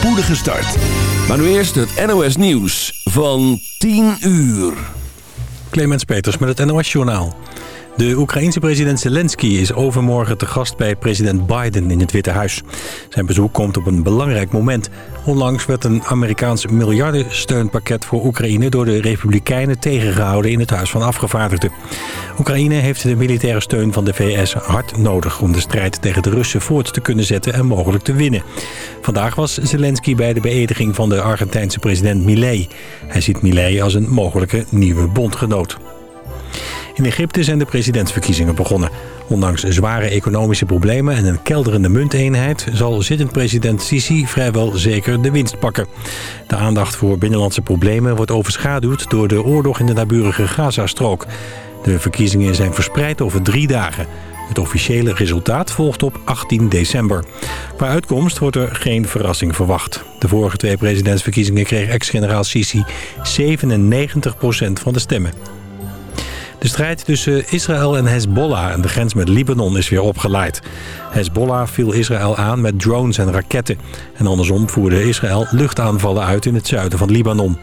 spoedige start. Maar nu eerst het NOS Nieuws van 10 uur. Clemens Peters met het NOS Journaal. De Oekraïense president Zelensky is overmorgen te gast bij president Biden in het Witte Huis. Zijn bezoek komt op een belangrijk moment. Onlangs werd een Amerikaans miljardensteunpakket voor Oekraïne... door de Republikeinen tegengehouden in het Huis van Afgevaardigden. Oekraïne heeft de militaire steun van de VS hard nodig... om de strijd tegen de Russen voort te kunnen zetten en mogelijk te winnen. Vandaag was Zelensky bij de beëdiging van de Argentijnse president Milei. Hij ziet Milei als een mogelijke nieuwe bondgenoot. In Egypte zijn de presidentsverkiezingen begonnen. Ondanks zware economische problemen en een kelderende munteenheid... zal zittend president Sisi vrijwel zeker de winst pakken. De aandacht voor binnenlandse problemen wordt overschaduwd... door de oorlog in de naburige Gazastrook. De verkiezingen zijn verspreid over drie dagen. Het officiële resultaat volgt op 18 december. Qua uitkomst wordt er geen verrassing verwacht. De vorige twee presidentsverkiezingen kreeg ex-generaal Sisi 97% van de stemmen. De strijd tussen Israël en Hezbollah aan de grens met Libanon is weer opgeleid. Hezbollah viel Israël aan met drones en raketten. En andersom voerde Israël luchtaanvallen uit in het zuiden van Libanon.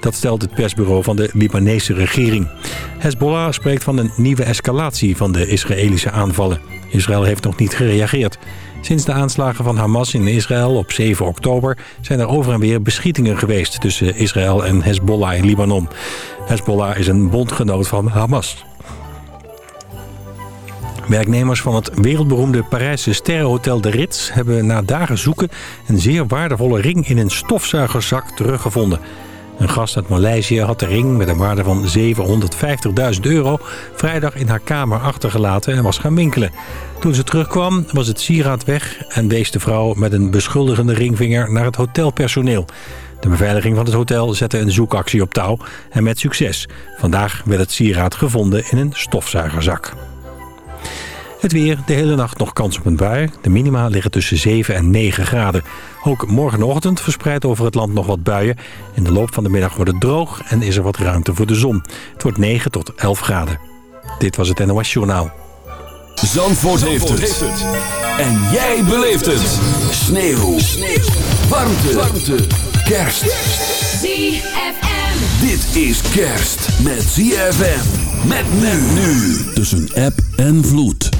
Dat stelt het persbureau van de Libanese regering. Hezbollah spreekt van een nieuwe escalatie van de Israëlische aanvallen. Israël heeft nog niet gereageerd. Sinds de aanslagen van Hamas in Israël op 7 oktober... zijn er over en weer beschietingen geweest tussen Israël en Hezbollah in Libanon. Hezbollah is een bondgenoot van Hamas. Werknemers van het wereldberoemde Parijse sterrenhotel De Ritz... hebben na dagen zoeken een zeer waardevolle ring in een stofzuigerzak teruggevonden. Een gast uit Maleisië had de ring met een waarde van 750.000 euro... vrijdag in haar kamer achtergelaten en was gaan winkelen. Toen ze terugkwam was het sieraad weg... en wees de vrouw met een beschuldigende ringvinger naar het hotelpersoneel. De beveiliging van het hotel zette een zoekactie op touw en met succes. Vandaag werd het sieraad gevonden in een stofzuigerzak. Het weer, de hele nacht nog kans op een bui. De minima liggen tussen 7 en 9 graden. Ook morgenochtend verspreidt over het land nog wat buien. In de loop van de middag wordt het droog en is er wat ruimte voor de zon. Het wordt 9 tot 11 graden. Dit was het NOS Journaal. Zandvoort, heeft, het. En jij beleeft het. Sneeuw. Sneeuw. Warmte. Warmte. Kerst. ZFM. Dit is kerst met ZFM. Met men nu. Tussen app en vloed.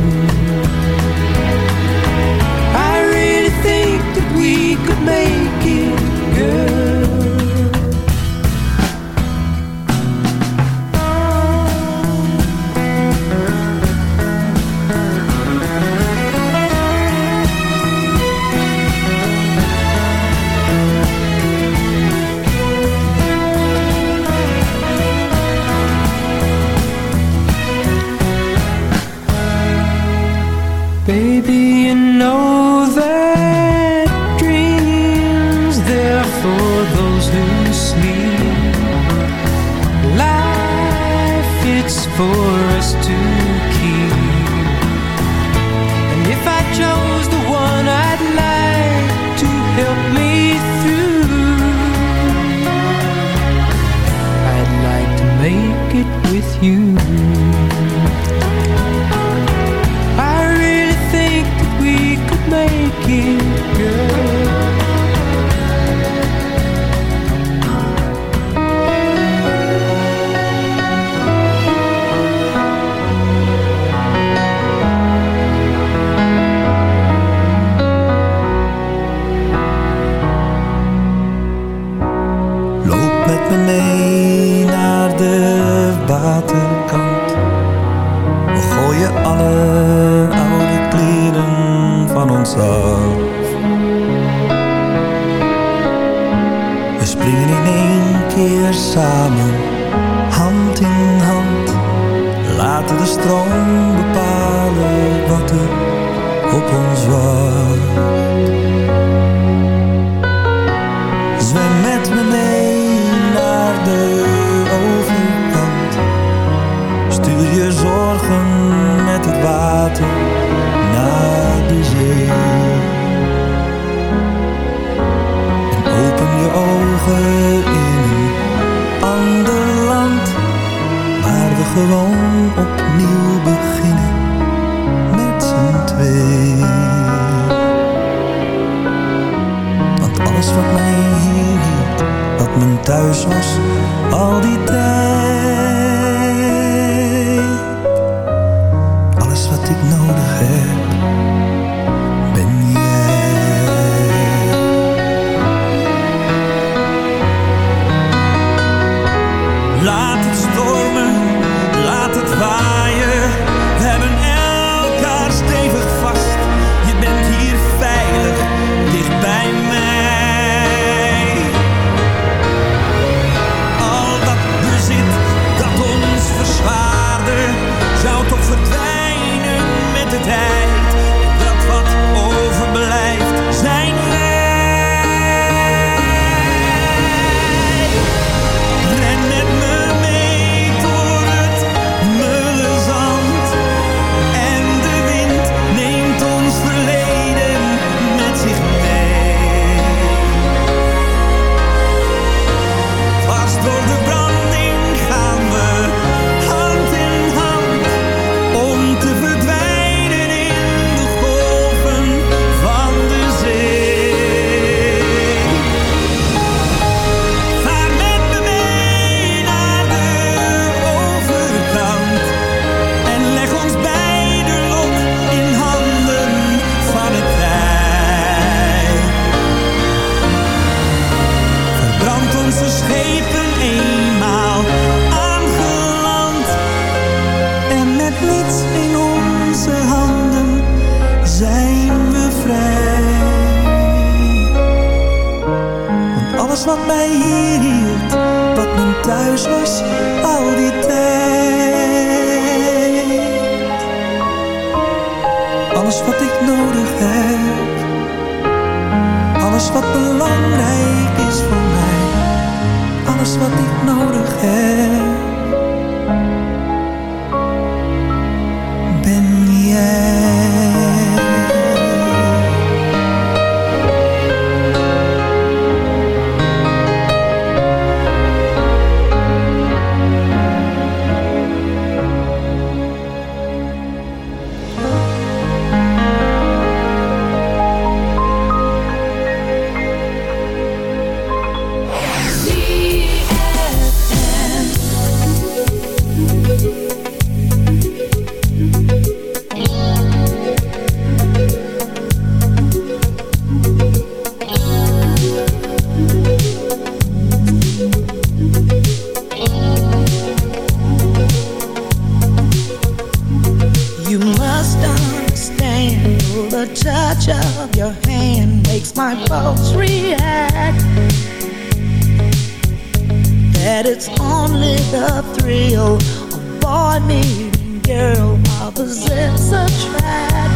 the thrill of boy meeting girl while possess a track.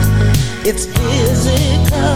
It's physical.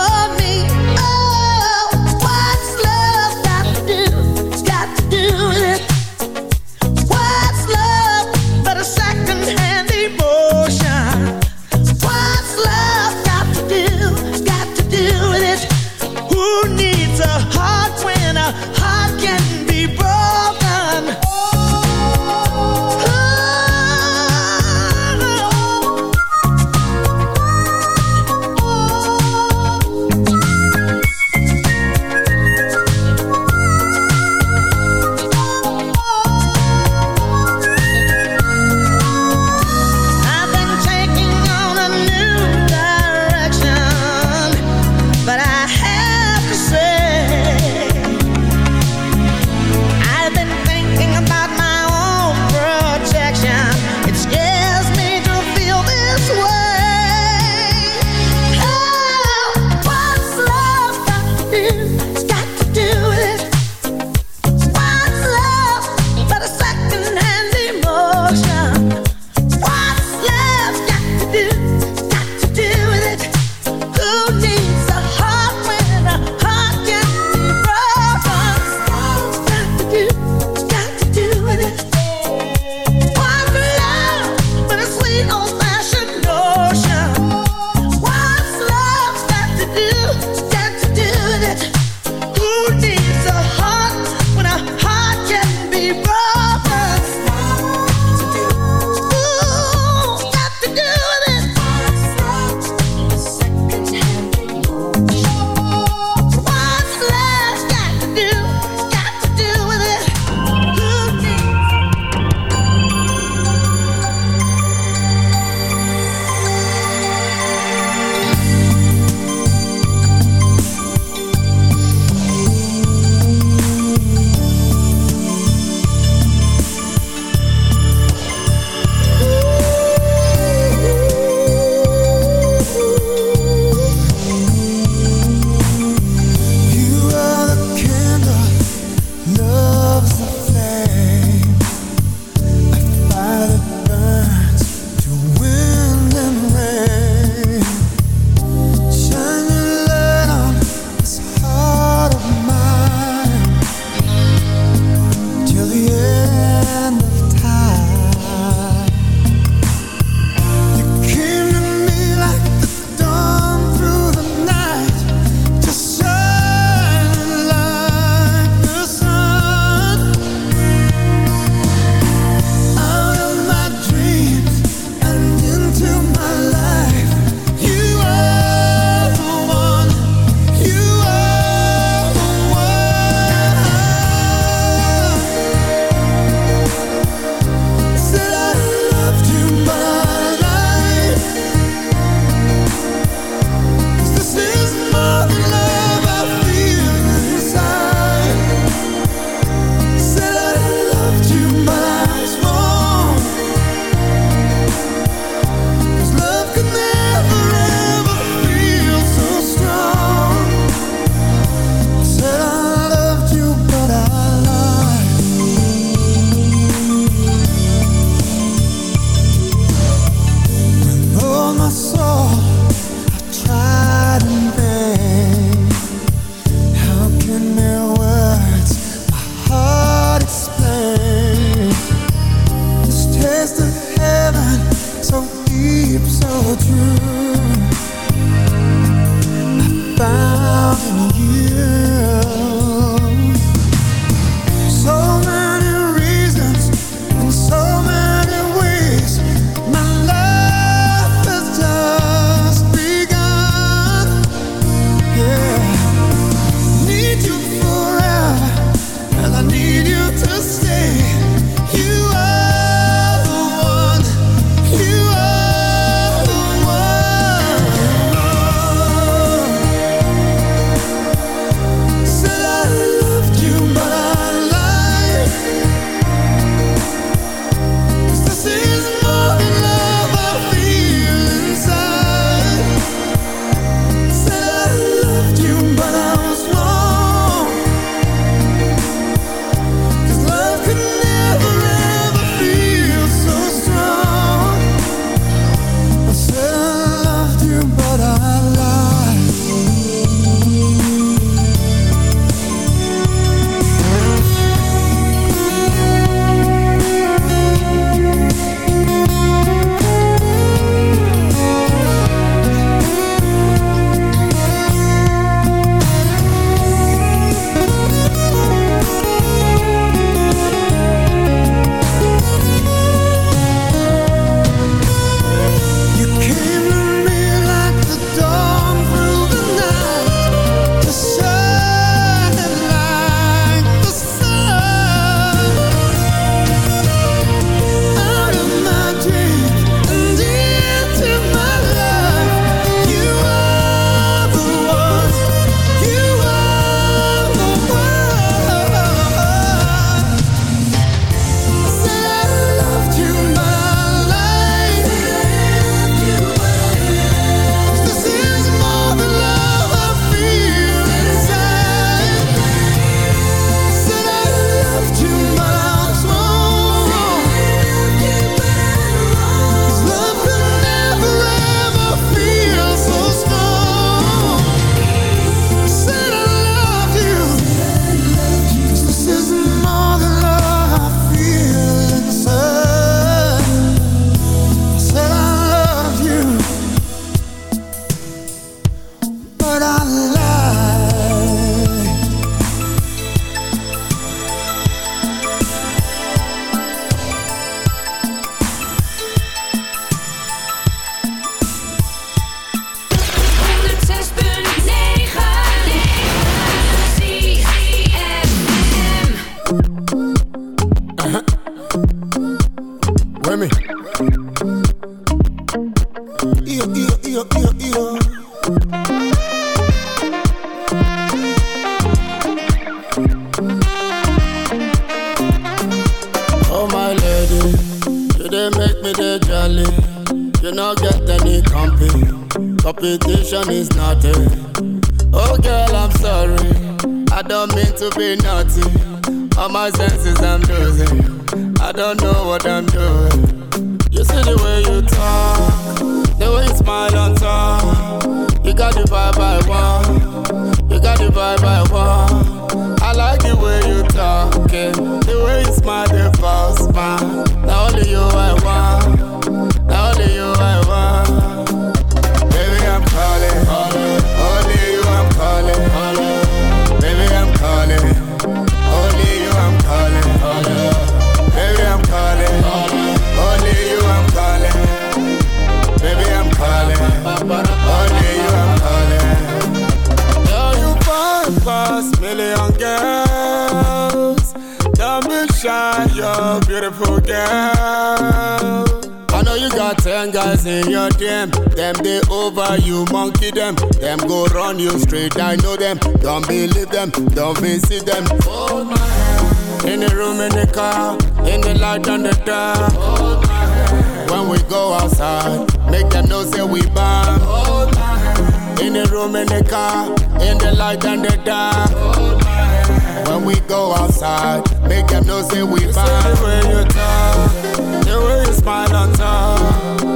Them they over you, monkey them. Them go run you straight. I know them. Don't believe them. Don't visit them. Hold my hand. In the room, in the car, in the light on the dark. Hold my hand. When we go outside, make them know say we bomb. Hold my hand. In the room, in the car, in the light and the dark. Hold my hand. When we go outside, make them know say we bomb. The way you talk, the way you smile on top.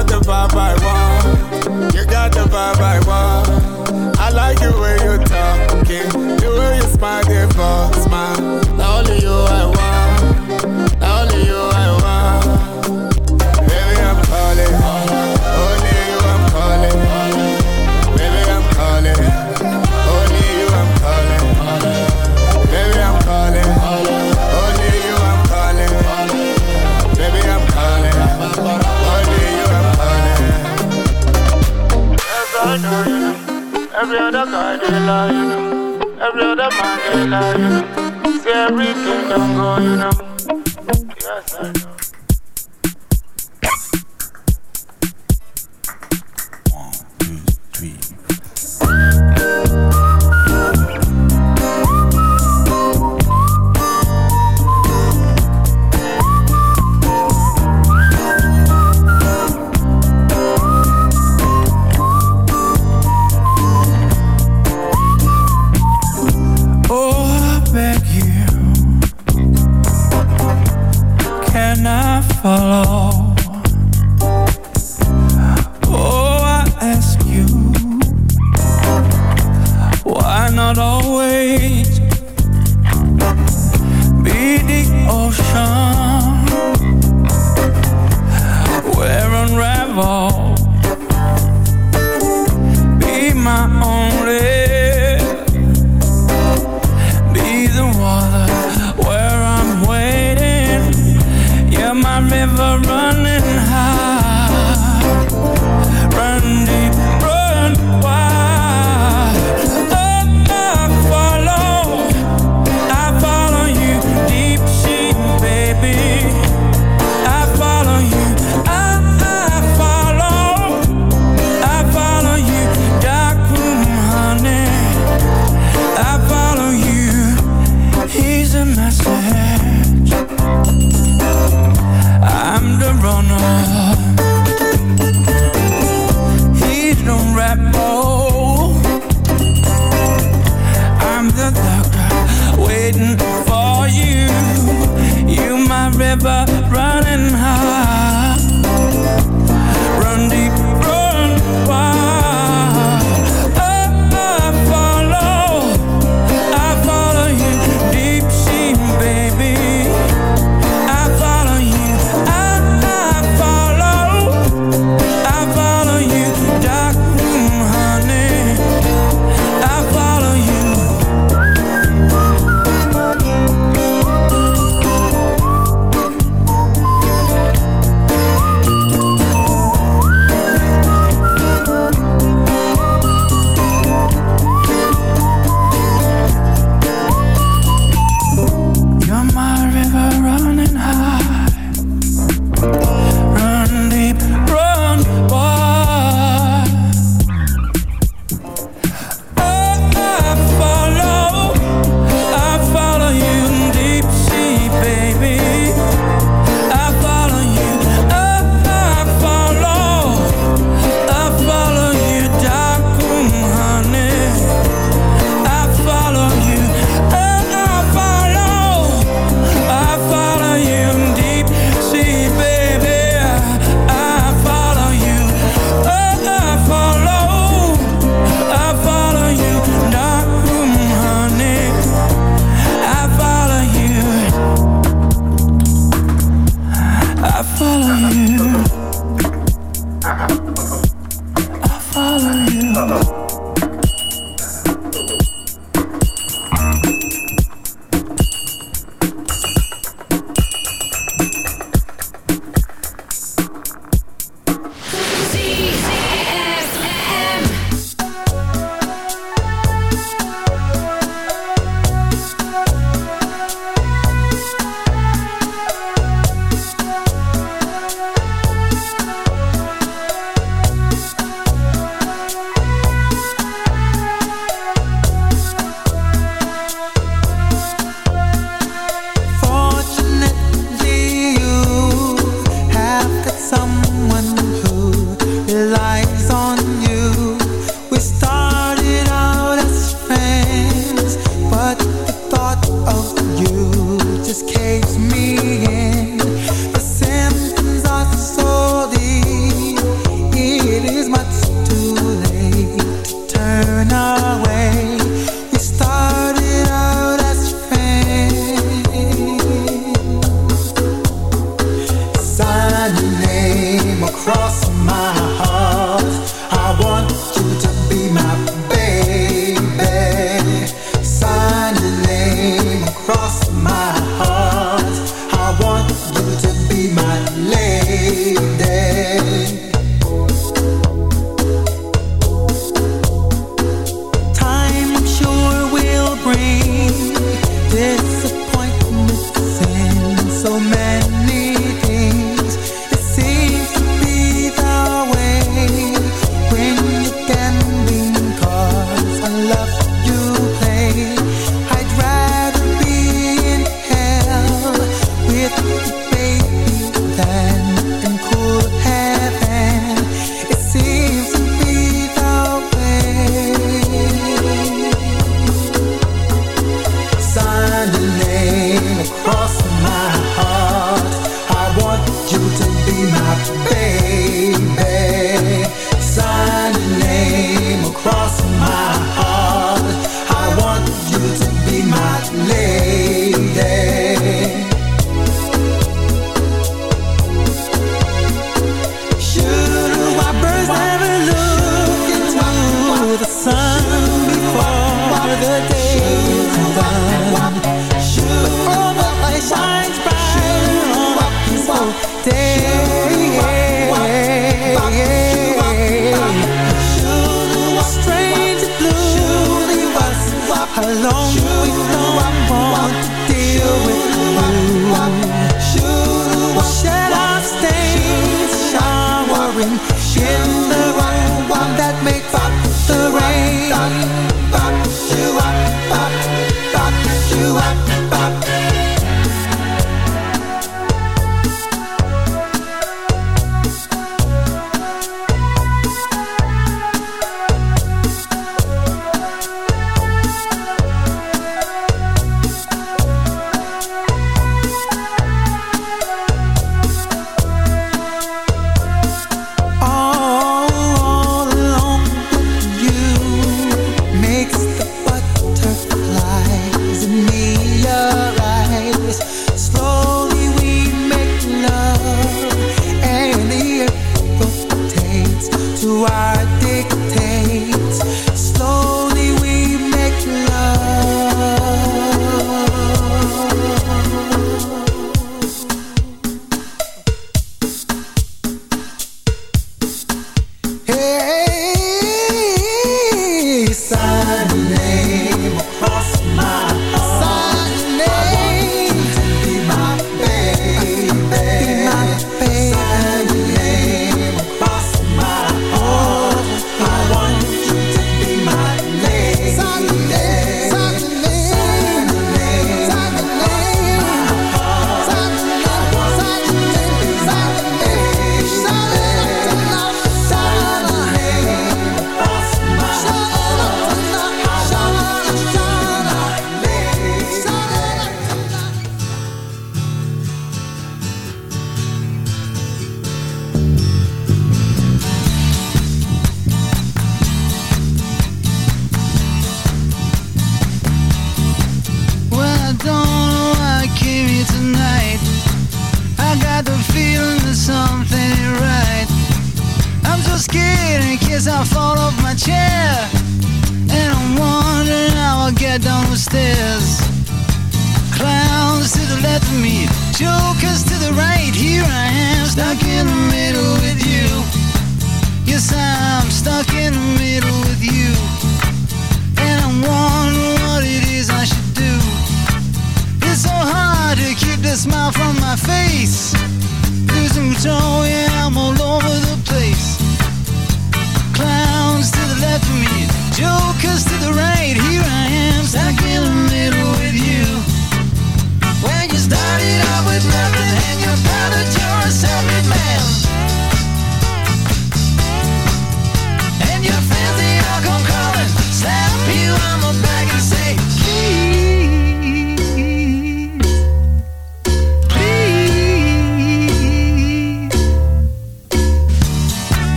You got the vibe I want. You got the vibe I want. I like the way you talking, the way you smile, the first smile. Only you I want. Only you I want. Every other guy they lie, you know. Every other man they lie, you know. See everything don't go, you know. Yes, I know.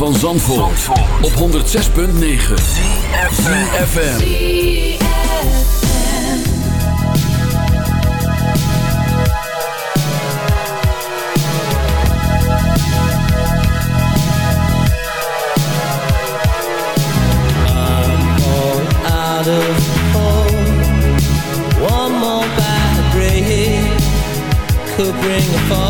van Zandvoort, op 106.9 zes punt negen, Could bring a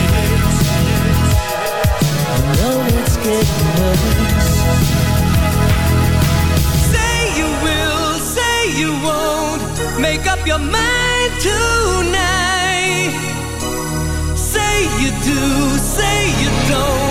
you're mine tonight. Say you do, say you don't.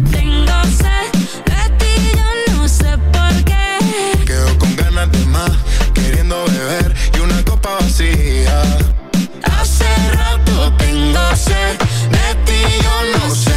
tengo sed de ti, yo no sé por qué. Quedo con ganas de más, queriendo beber y una copa vacía. Hace rato tengo sed de ti, yo no sé.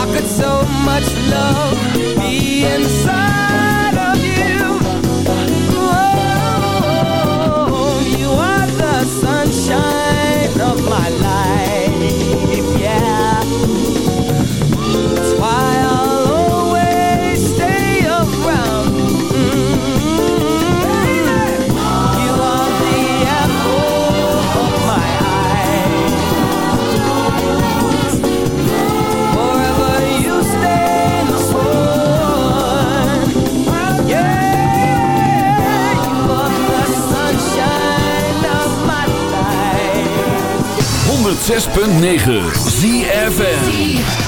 I could so much love being 106.9 ZFN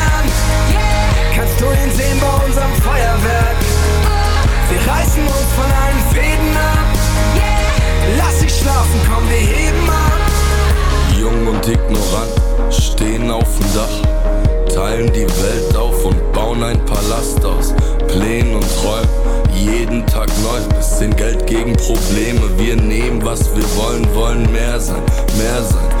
Du ihn sehen bei unserem Feuerwerk? Wir reißen uns von allen Fäden ab. Lass dich schlafen, komm, wir heben ab. Jung und ignorant, stehen auf dem Dach, teilen die Welt auf und bauen ein Palast aus Plänen und Träumen. Jeden Tag neu, bisschen Geld gegen Probleme. Wir nehmen, was wir wollen, wollen mehr sein, mehr sein